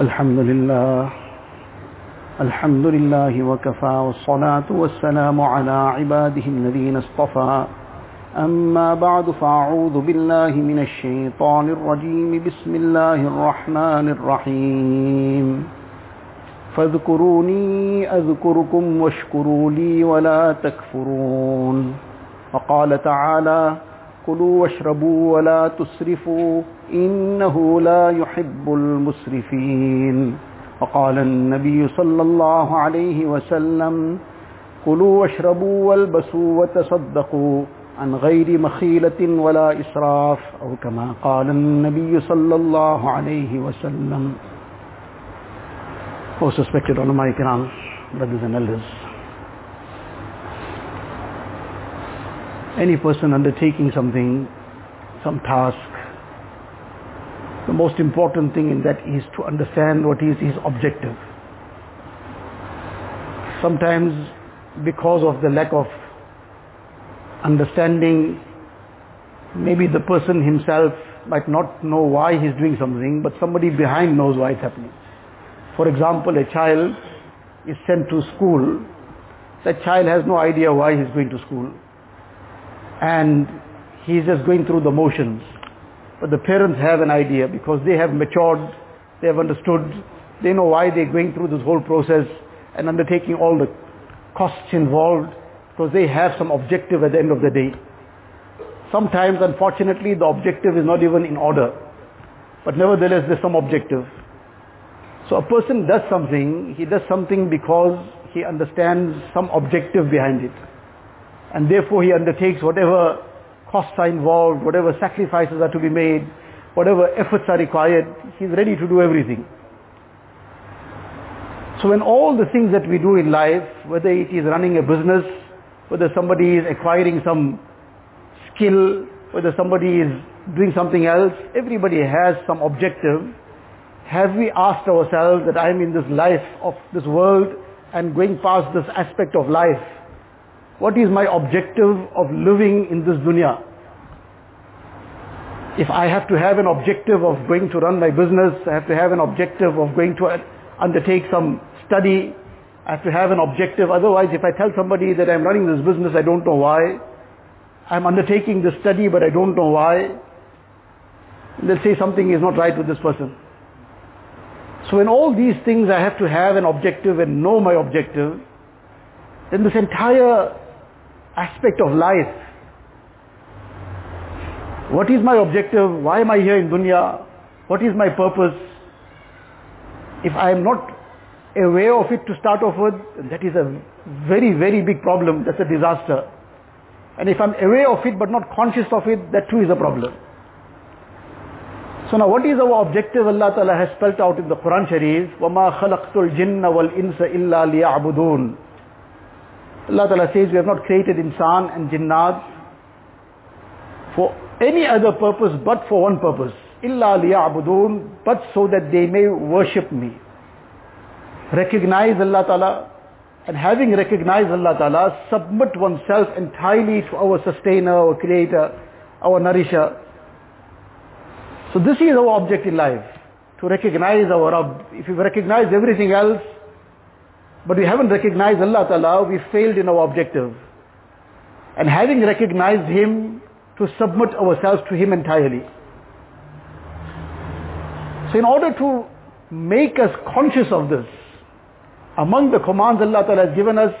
الحمد لله الحمد لله وكفى، والصلاة والسلام على عباده الذين اصطفى. أما بعد، فأعوذ بالله من الشيطان الرجيم. بسم الله الرحمن الرحيم. فاذكروني أذكركم واشكروا لي ولا تكفرون. وقال تعالى كلوا واشربوا ولا تسرفوا إنه لا يحب المسرفين وقال النبي صلى الله عليه وسلم كلوا واشربوا والبسوا وتصدقوا عن غير مخيلة ولا إسراف أو كما قال النبي صلى الله عليه وسلم Most respected ulama ikram, brothers and elders. Any person undertaking something, some task, the most important thing in that is to understand what is his objective. Sometimes because of the lack of understanding, maybe the person himself might not know why he's doing something, but somebody behind knows why it's happening. For example, a child is sent to school. That child has no idea why he's going to school. And he's just going through the motions. But the parents have an idea because they have matured, they have understood, they know why they're going through this whole process and undertaking all the costs involved because they have some objective at the end of the day. Sometimes, unfortunately, the objective is not even in order. But nevertheless, there's some objective. So a person does something, he does something because he understands some objective behind it. And therefore he undertakes whatever costs are involved, whatever sacrifices are to be made, whatever efforts are required, he's ready to do everything. So when all the things that we do in life, whether it is running a business, whether somebody is acquiring some skill, whether somebody is doing something else, everybody has some objective. Have we asked ourselves that I'm in this life of this world and going past this aspect of life? What is my objective of living in this dunya? If I have to have an objective of going to run my business, I have to have an objective of going to undertake some study, I have to have an objective. Otherwise, if I tell somebody that I'm running this business, I don't know why. I'm undertaking this study, but I don't know why. They'll say something is not right with this person. So in all these things I have to have an objective and know my objective, then this entire aspect of life, what is my objective? Why am I here in dunya? What is my purpose? If I am not aware of it to start off with, that is a very, very big problem. That's a disaster. And if I'm aware of it but not conscious of it, that too is a problem. So now what is our objective? Allah Ta'ala has spelt out in the Quran Sharif, وَمَا خَلَقْتُ الْجِنَّ وَالْإِنسَ إِلَّا لِيَعْبُدُونَ Allah Ta'ala says we have not created insan and jinnat for any other purpose but for one purpose. Illa liya'budun, but so that they may worship me. Recognize Allah Ta'ala and having recognized Allah Ta'ala, submit oneself entirely to our sustainer, our creator, our nourisher. So this is our object in life, to recognize our Rabb. If we recognize everything else, but we haven't recognized Allah Ta'ala, we failed in our objective. And having recognized Him, to submit ourselves to Him entirely. So in order to make us conscious of this, among the commands Allah Ta'ala has given us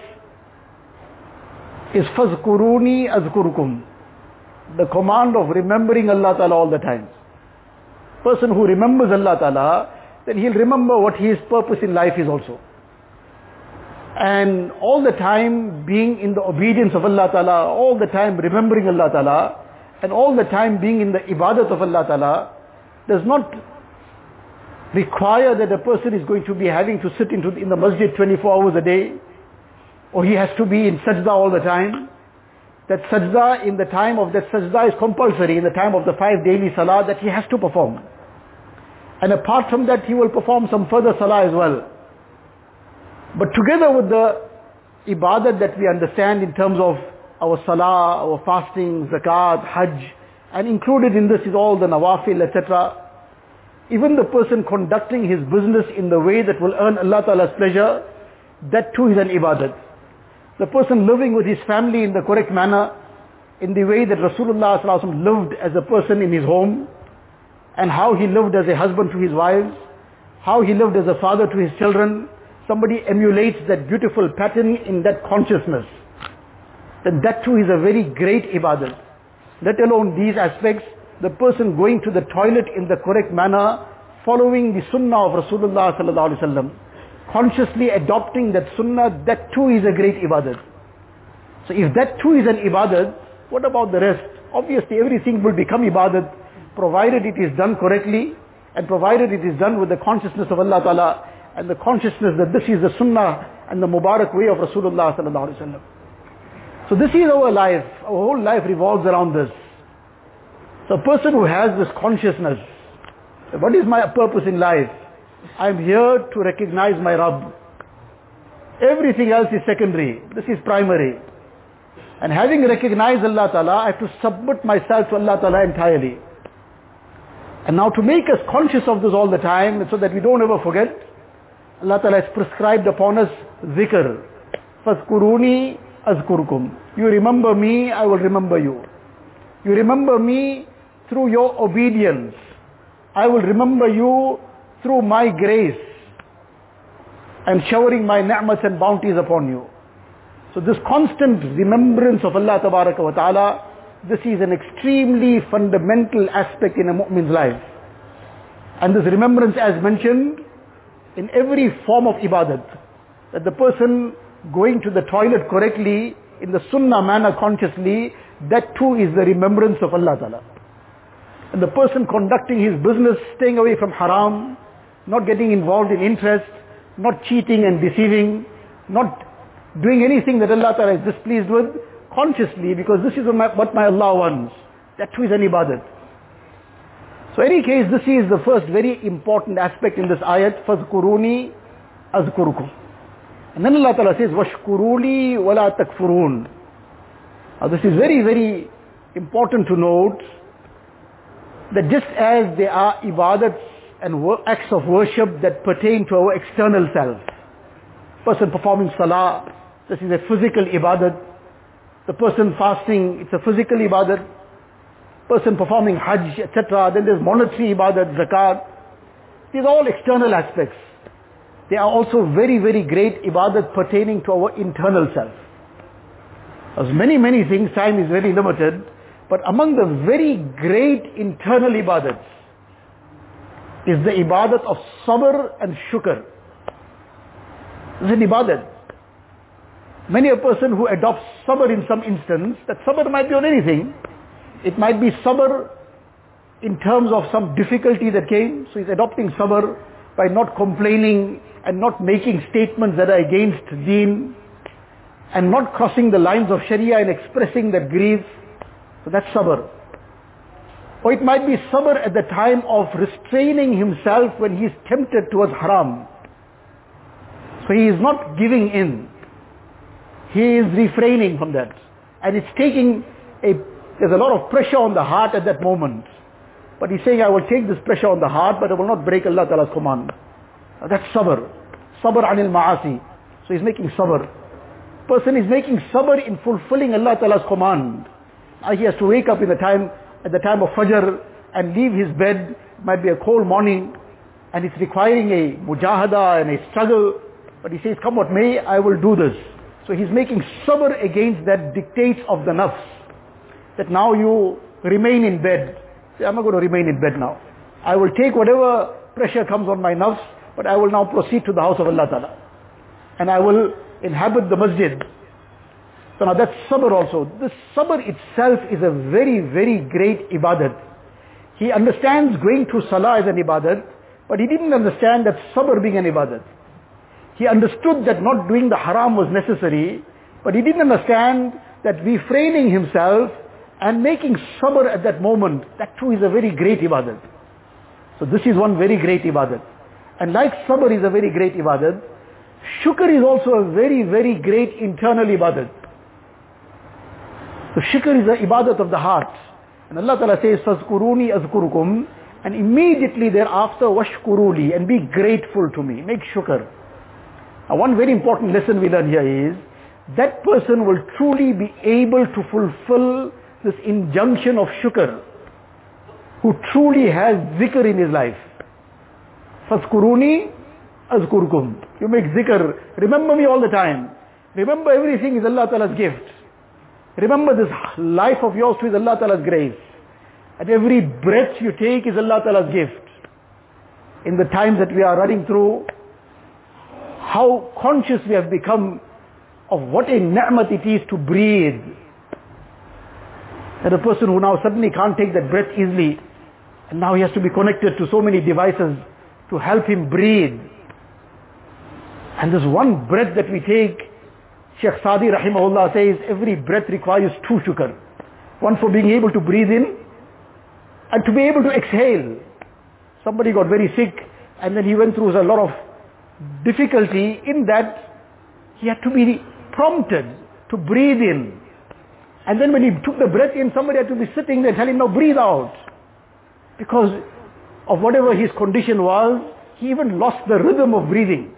is فَذْكُرُونِي أَذْكُرُكُمْ The command of remembering Allah Ta'ala all the time. Person who remembers Allah Ta'ala, then he'll remember what his purpose in life is also. And all the time being in the obedience of Allah Ta'ala, all the time remembering Allah Ta'ala, and all the time being in the ibadat of Allah Ta'ala, does not require that a person is going to be having to sit into, in the masjid 24 hours a day, or he has to be in sajda all the time. That sajda in the time of that sajda is compulsory in the time of the five daily salah that he has to perform. And apart from that he will perform some further salah as well. But together with the ibadat that we understand in terms of our salah, our fasting, zakat, hajj, and included in this is all the nawafil, etc. even the person conducting his business in the way that will earn Allah Ta'ala's pleasure, that too is an ibadat. The person living with his family in the correct manner, in the way that Rasulullah lived as a person in his home, and how he lived as a husband to his wives, how he lived as a father to his children, somebody emulates that beautiful pattern in that consciousness, then that too is a very great ibadat. Let alone these aspects, the person going to the toilet in the correct manner, following the sunnah of Rasulullah consciously adopting that sunnah, that too is a great ibadat. So if that too is an ibadat, what about the rest? Obviously everything will become ibadat, provided it is done correctly, and provided it is done with the consciousness of Allah Ta'ala, and the consciousness that this is the sunnah and the Mubarak way of Rasulullah sallallahu alaihi wasallam. So this is our life. Our whole life revolves around this. So a person who has this consciousness, what is my purpose in life? I'm here to recognize my Rabb. Everything else is secondary. This is primary. And having recognized Allah Ta'ala, I have to submit myself to Allah Ta'ala entirely. And now to make us conscious of this all the time, so that we don't ever forget, Allah Ta'ala has prescribed upon us zikr. Faskuruni azkurkum. You remember me, I will remember you. You remember me through your obedience. I will remember you through my grace. I am showering my ni'mat and bounties upon you. So this constant remembrance of Allah Ta'ala, this is an extremely fundamental aspect in a mu'min's life. And this remembrance as mentioned, in every form of ibadat, that the person going to the toilet correctly, in the sunnah manner consciously, that too is the remembrance of Allah Ta'ala. And the person conducting his business, staying away from haram, not getting involved in interest, not cheating and deceiving, not doing anything that Allah Ta'ala is displeased with, consciously, because this is what my, what my Allah wants. That too is an ibadat. So in any case, this is the first very important aspect in this ayat, فَذْكُرُونِي أَذْكُرُكُمْ And then Allah Ta'ala says, وَاشْكُرُوا وَلَا تَكْفُرُونَ Now this is very, very important to note that just as there are ibadats and acts of worship that pertain to our external self, person performing salah, this is a physical ibadat, the person fasting, it's a physical ibadat, person performing hajj, etc. Then there's monetary ibadat, zakat. These are all external aspects. They are also very, very great ibadat pertaining to our internal self. There's many, many things, time is very limited, but among the very great internal ibadats is the ibadat of sabr and shukr. Is an ibadat. Many a person who adopts sabr in some instance, that sabr might be on anything. It might be sabr in terms of some difficulty that came, so he's adopting sabr by not complaining and not making statements that are against deen and not crossing the lines of sharia and expressing that grief. So that's sabr. Or it might be sabr at the time of restraining himself when he is tempted towards haram. So he is not giving in. He is refraining from that. And it's taking a, there's a lot of pressure on the heart at that moment. But he's saying, I will take this pressure on the heart, but I will not break Allah Ta'ala's command. That's sabr. Sabr anil ma'asi. So he's making sabr. Person is making sabr in fulfilling Allah Ta'ala's command. Now he has to wake up in the time, at the time of Fajr and leave his bed. It might be a cold morning and it's requiring a mujahada and a struggle. But he says, come what may, I will do this. So he's making sabr against that dictates of the nafs. That now you remain in bed. Say, I'm not going to remain in bed now. I will take whatever pressure comes on my nerves, but I will now proceed to the house of Allah Ta'ala. And I will inhabit the masjid. So now that's sabr also. This sabr itself is a very, very great ibadat. He understands going to salah as an ibadat, but he didn't understand that sabr being an ibadat. He understood that not doing the haram was necessary, but he didn't understand that refraining himself and making sabr at that moment, that too is a very great ibadat. So this is one very great ibadat. And like sabr is a very great ibadat, shukr is also a very, very great internal ibadat. So shukr is the ibadat of the heart. And Allah Ta'ala says, فَذْكُرُونِي أَذْكُرُكُمْ And immediately thereafter, washkuruli, and be grateful to me. Make shukr. Now one very important lesson we learn here is, that person will truly be able to fulfill this injunction of shukr, who truly has zikr in his life. Faskuruni azkurkum. You make zikr. Remember me all the time. Remember everything is Allah Ta'ala's gift. Remember this life of yours is Allah Ta'ala's grace. And every breath you take is Allah Ta'ala's gift. In the times that we are running through, how conscious we have become of what a ni'mat it is to breathe. That a person who now suddenly can't take that breath easily, and now he has to be connected to so many devices to help him breathe. And this one breath that we take, Sheikh Sadi rahimahullah says, every breath requires two shukr. One for being able to breathe in, and to be able to exhale. Somebody got very sick, and then he went through a lot of difficulty in that he had to be prompted to breathe in. And then when he took the breath in, somebody had to be sitting there telling him, now breathe out. Because of whatever his condition was, he even lost the rhythm of breathing.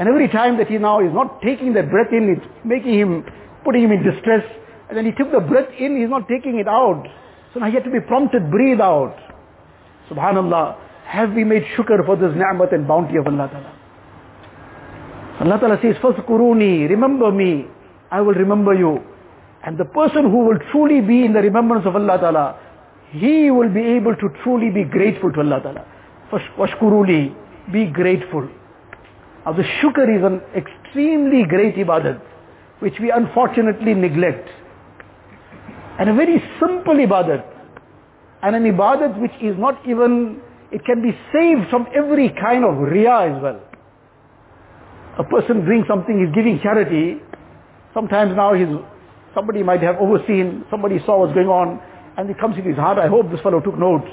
And every time that he now is not taking that breath in, it's making him, putting him in distress. And then he took the breath in, he's not taking it out. So now he had to be prompted, breathe out. Subhanallah, have we made shukr for this ni'mat and bounty of Allah Ta'ala? Allah Ta'ala says, Faskuruni, remember me, I will remember you. And the person who will truly be in the remembrance of Allah Ta'ala, he will be able to truly be grateful to Allah Ta'ala. Washkuruli, be grateful. Now the shukr is an extremely great ibadat, which we unfortunately neglect. And a very simple ibadat. And an ibadat which is not even, it can be saved from every kind of riya as well. A person doing something, he's giving charity. Sometimes now he's, somebody might have overseen, somebody saw what's going on, and it comes into his heart, I hope this fellow took notes.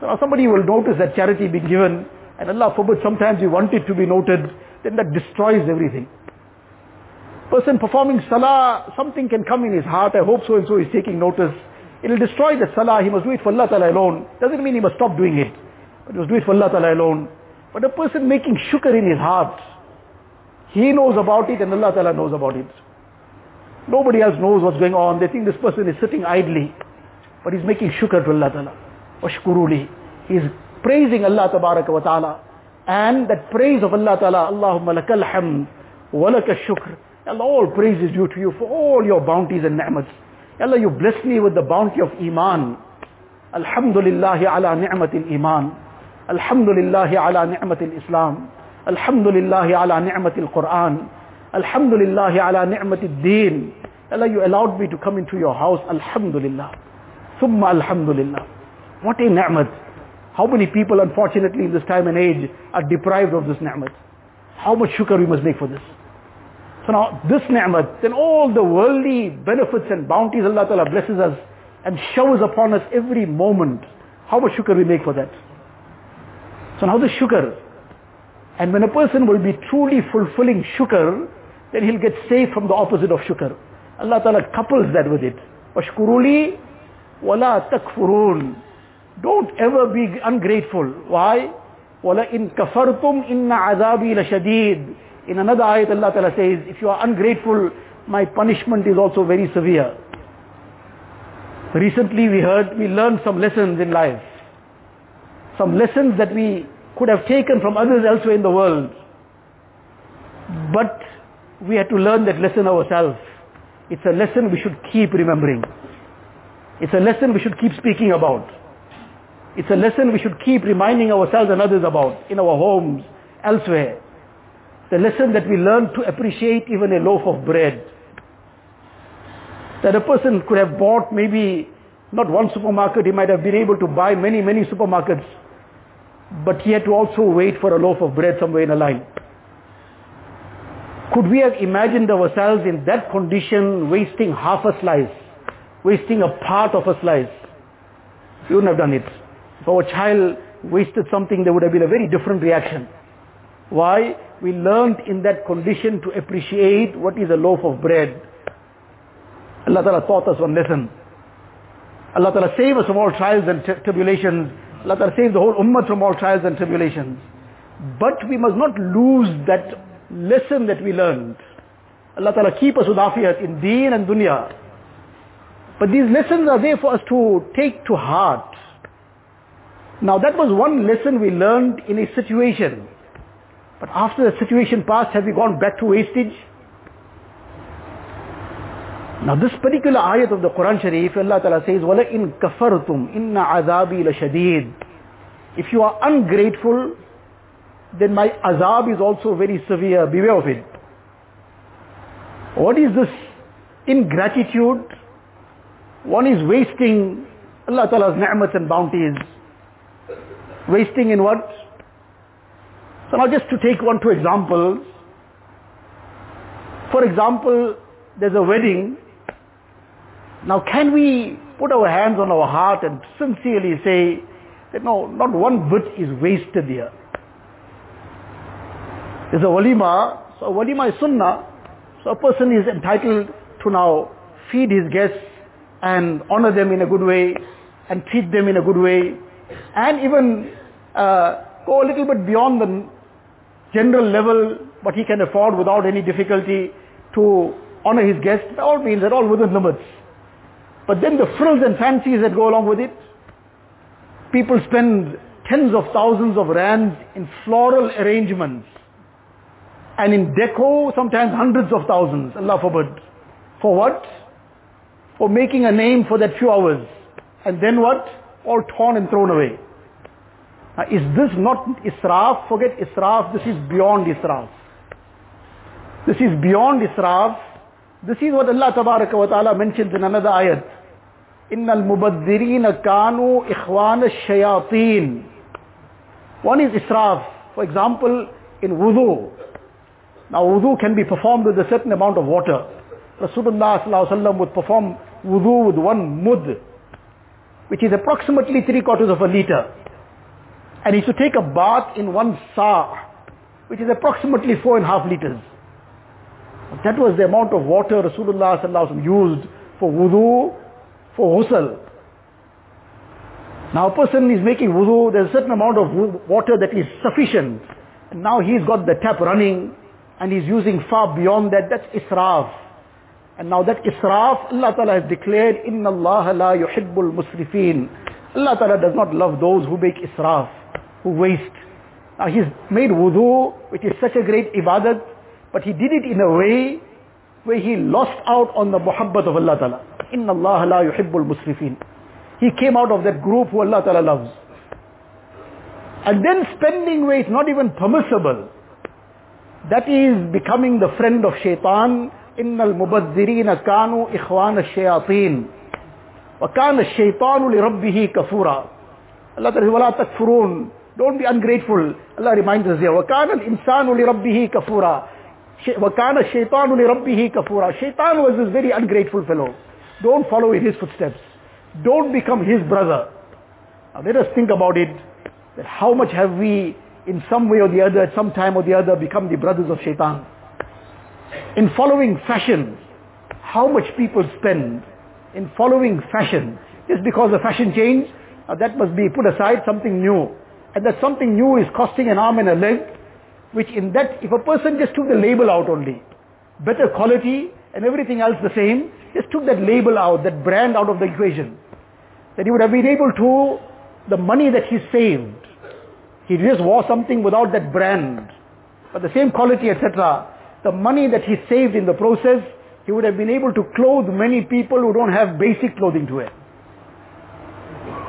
So now somebody will notice that charity being given, and Allah forbid sometimes you want it to be noted, then that destroys everything. Person performing salah, something can come in his heart, I hope so and so is taking notice. It will destroy the salah, he must do it for Allah Ta'ala alone. Doesn't mean he must stop doing it. But he must do it for Allah Ta'ala alone. But a person making shukr in his heart, he knows about it and Allah Ta'ala knows about it. Nobody else knows what's going on. They think this person is sitting idly. But he's making shukr to Allah Ta'ala. Washkuruli. He's praising Allah Tabaraka wa Ta'ala. And that praise of Allah Ta'ala, Allahumma lakal hamd, wa laka shukr. Allah, all praise is due to you for all your bounties and ni'mats. Allah, you bless me with the bounty of Iman. Alhamdulillah ala ni'matil Iman. Alhamdulillah ala ni'matil Islam. Alhamdulillah ala ni'matil Quran. Alhamdulillah ala ni'matil Deen. Allah, you allowed me to come into your house. Alhamdulillah. Thumma alhamdulillah. What a ni'mat. How many people unfortunately in this time and age are deprived of this ni'mat? How much shukr we must make for this? So now this ni'mat, then all the worldly benefits and bounties Allah Ta'ala blesses us and showers upon us every moment. How much shukr we make for that? So now the shukr. And when a person will be truly fulfilling shukr, then he'll get saved from the opposite of shukr. Allah Ta'ala couples that with it. Washkuruli wala takfurun. Don't ever be ungrateful. Why? Wala in kafartum inna azabi lashadid. In another ayat Allah Ta'ala says, if you are ungrateful, my punishment is also very severe. Recently we heard, we learned some lessons in life. Some lessons that we could have taken from others elsewhere in the world. But we had to learn that lesson ourselves. It's a lesson we should keep remembering. It's a lesson we should keep speaking about. It's a lesson we should keep reminding ourselves and others about in our homes, elsewhere. The lesson that we learn to appreciate even a loaf of bread. That a person could have bought maybe not one supermarket, he might have been able to buy many, many supermarkets. But he had to also wait for a loaf of bread somewhere in a line. Could we have imagined ourselves in that condition wasting half a slice, wasting a part of a slice? We wouldn't have done it. If our child wasted something, there would have been a very different reaction. Why? We learned in that condition to appreciate what is a loaf of bread. Allah Ta'ala taught us one lesson. Allah Ta'ala save us from all trials and tribulations. Allah Ta'ala saves the whole ummah from all trials and tribulations. But we must not lose that lesson that we learned. Allah Ta'ala keep us with afiyat in deen and dunya. But these lessons are there for us to take to heart. Now that was one lesson we learned in a situation. But after the situation passed, have we gone back to wastage? Now this particular ayat of the Quran Sharif, Allah Ta'ala says, وَلَئِن كَفَرْتُمْ إِنَّ عَذَابِي لَشَدِيدٌ If you are ungrateful, then my azab is also very severe. Beware of it. What is this ingratitude? One is wasting Allah Ta'ala's ni'mat and bounties. Wasting in what? So now just to take one, two examples. For example, there's a wedding. Now can we put our hands on our heart and sincerely say that no, not one bit is wasted here. There's a walima, so a walima is sunnah, so a person is entitled to now feed his guests and honor them in a good way and treat them in a good way and even uh, go a little bit beyond the general level what he can afford without any difficulty to honor his guests. By all means, they're all within limits. But then the frills and fancies that go along with it, people spend tens of thousands of rands in floral arrangements and in deco sometimes hundreds of thousands, Allah forbid. For what? For making a name for that few hours. And then what? All torn and thrown away. Now, is this not israf? Forget israf, this is beyond israf. This is beyond israf. This is what Allah Tabaraka wa Ta'ala mentions in another ayat. إِنَّ الْمُبَذِّرِينَ كَانُوا إِخْوَانَ الشَّيَاطِينَ One is israf. For example, in wudu. now wudu can be performed with a certain amount of water. Rasulullah would perform wudu with one mud, which is approximately three quarters of a liter. And he should take a bath in one sa, which is approximately four and a half liters. That was the amount of water Rasulullah used for wudu, for ghusl. Now a person is making wudu, there's a certain amount of water that is sufficient. And now he's got the tap running, and he's using far beyond that, that's israf. And now that israf, Allah Ta'ala has declared, Inna Allah la yuhibbul musrifin. Allah Ta'ala does not love those who make israf, who waste. Now he's made wudu, which is such a great ibadat, but he did it in a way where he lost out on the muhabbat of Allah Ta'ala. Inna Allah la yuhibbul musrifin. He came out of that group who Allah Ta'ala loves. And then spending where it's not even permissible. That is becoming the friend of shaitan. إن المبذرين كانوا إخوان الشياطين وكان الشيطان لربه كفورا Allah says ولا تكفرون don't be ungrateful Allah reminds us here وكان الإنسان لربه كفورا وكان الشيطان لربه كفورا Shaitan was this very ungrateful fellow don't follow in his footsteps don't become his brother now let us think about it that how much have we in some way or the other, at some time or the other, become the brothers of shaitan. In following fashion, how much people spend in following fashion, just because the fashion changed, uh, that must be put aside, something new. And that something new is costing an arm and a leg, which in that, if a person just took the label out only, better quality and everything else the same, just took that label out, that brand out of the equation, then he would have been able to, the money that he saved, he just wore something without that brand, but the same quality, etc. The money that he saved in the process, he would have been able to clothe many people who don't have basic clothing to wear.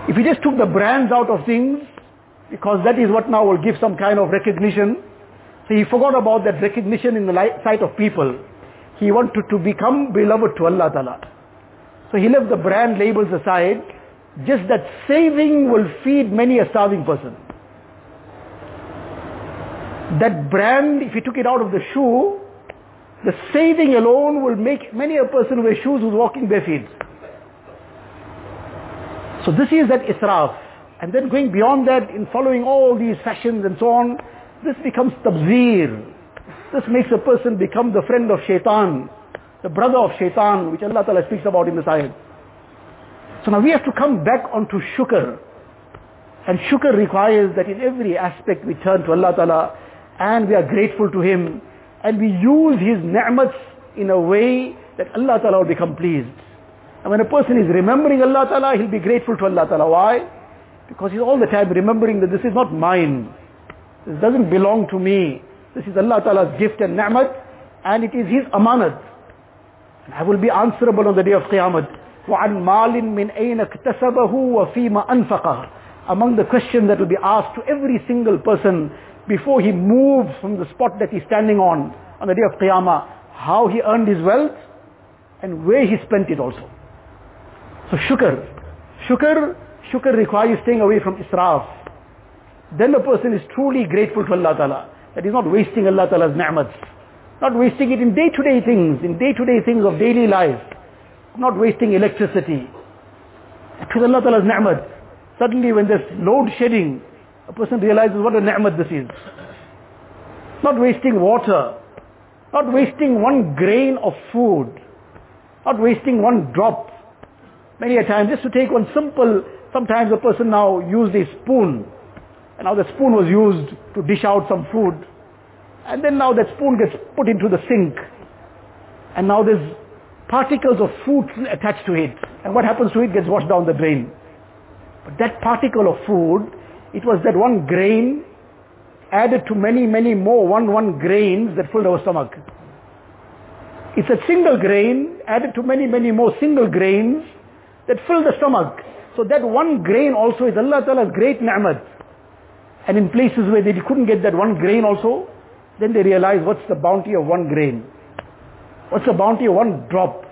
If he just took the brands out of things, because that is what now will give some kind of recognition, so he forgot about that recognition in the sight of people. He wanted to become beloved to Allah Ta'ala. So he left the brand labels aside, just that saving will feed many a starving person that brand, if you took it out of the shoe, the saving alone will make many a person wear shoes who's walking bare feet. So this is that israf. And then going beyond that, in following all these fashions and so on, this becomes tabzir. This makes a person become the friend of shaitan, the brother of shaitan, which Allah Ta'ala speaks about in this ayat. So now we have to come back onto shukr. And shukr requires that in every aspect we turn to Allah Ta'ala and we are grateful to Him and we use His ni'mats in a way that Allah Ta'ala will become pleased. And when a person is remembering Allah Ta'ala, he'll be grateful to Allah Ta'ala. Why? Because he's all the time remembering that this is not mine. This doesn't belong to me. This is Allah Ta'ala's gift and ni'mat and it is His amanat. And I will be answerable on the day of Qiyamah. وَعَنْ مَالٍ مِّنْ أَيْنَ اكْتَسَبَهُ وَفِيمَ أَنْفَقَهُ Among the questions that will be asked to every single person before he moves from the spot that he's standing on, on the day of Qiyamah, how he earned his wealth and where he spent it also. So shukr. Shukr, shukr requires staying away from israf. Then the person is truly grateful to Allah Ta'ala. That he's not wasting Allah Ta'ala's ni'mats. Not wasting it in day-to-day things, in day-to-day things of daily life. Not wasting electricity. It was Allah Ta'ala's ni'mat. Suddenly when there's load shedding, a person realizes what a ni'mat this is. Not wasting water. Not wasting one grain of food. Not wasting one drop. Many a time, just to take one simple, sometimes a person now used a spoon. And now the spoon was used to dish out some food. And then now that spoon gets put into the sink. And now there's particles of food attached to it. And what happens to it gets washed down the drain. But that particle of food, it was that one grain added to many, many more one, one grains that filled our stomach. It's a single grain added to many, many more single grains that fill the stomach. So that one grain also is Allah Ta'ala's great ni'mat. And in places where they couldn't get that one grain also, then they realize what's the bounty of one grain. What's the bounty of one drop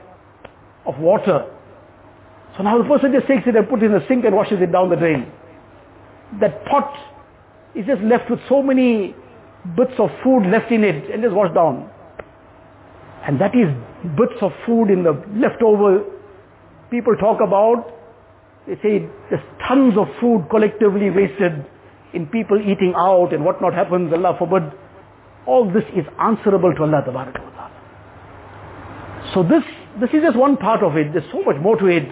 of water. So now the person just takes it and puts it in the sink and washes it down the drain. That pot is just left with so many bits of food left in it and just washed down. And that is bits of food in the leftover people talk about. They say there's tons of food collectively wasted in people eating out and what not happens, Allah forbid. All this is answerable to Allah Ta'ala. So this, this is just one part of it. There's so much more to it.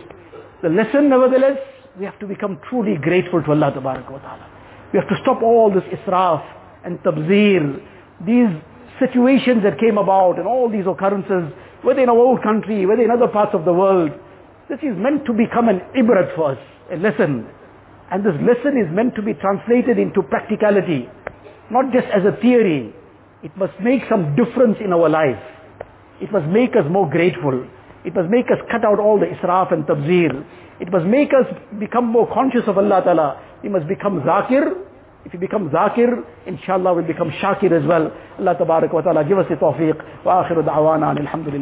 The lesson nevertheless, we have to become truly grateful to Allah Ta'ala. We have to stop all this israf and tabzir, these situations that came about and all these occurrences, whether in our own country, whether in other parts of the world. This is meant to become an ibrat for us, a lesson. And this lesson is meant to be translated into practicality, not just as a theory. It must make some difference in our life. It must make us more grateful. It must make us cut out all the israf and tabzir. It must make us become more conscious of Allah Ta'ala. We must become zakir. If you become zakir, inshallah we'll become shakir as well. Allah Ta'ala give us the tawfiq. Wa akhiru da'wana alhamdulillah.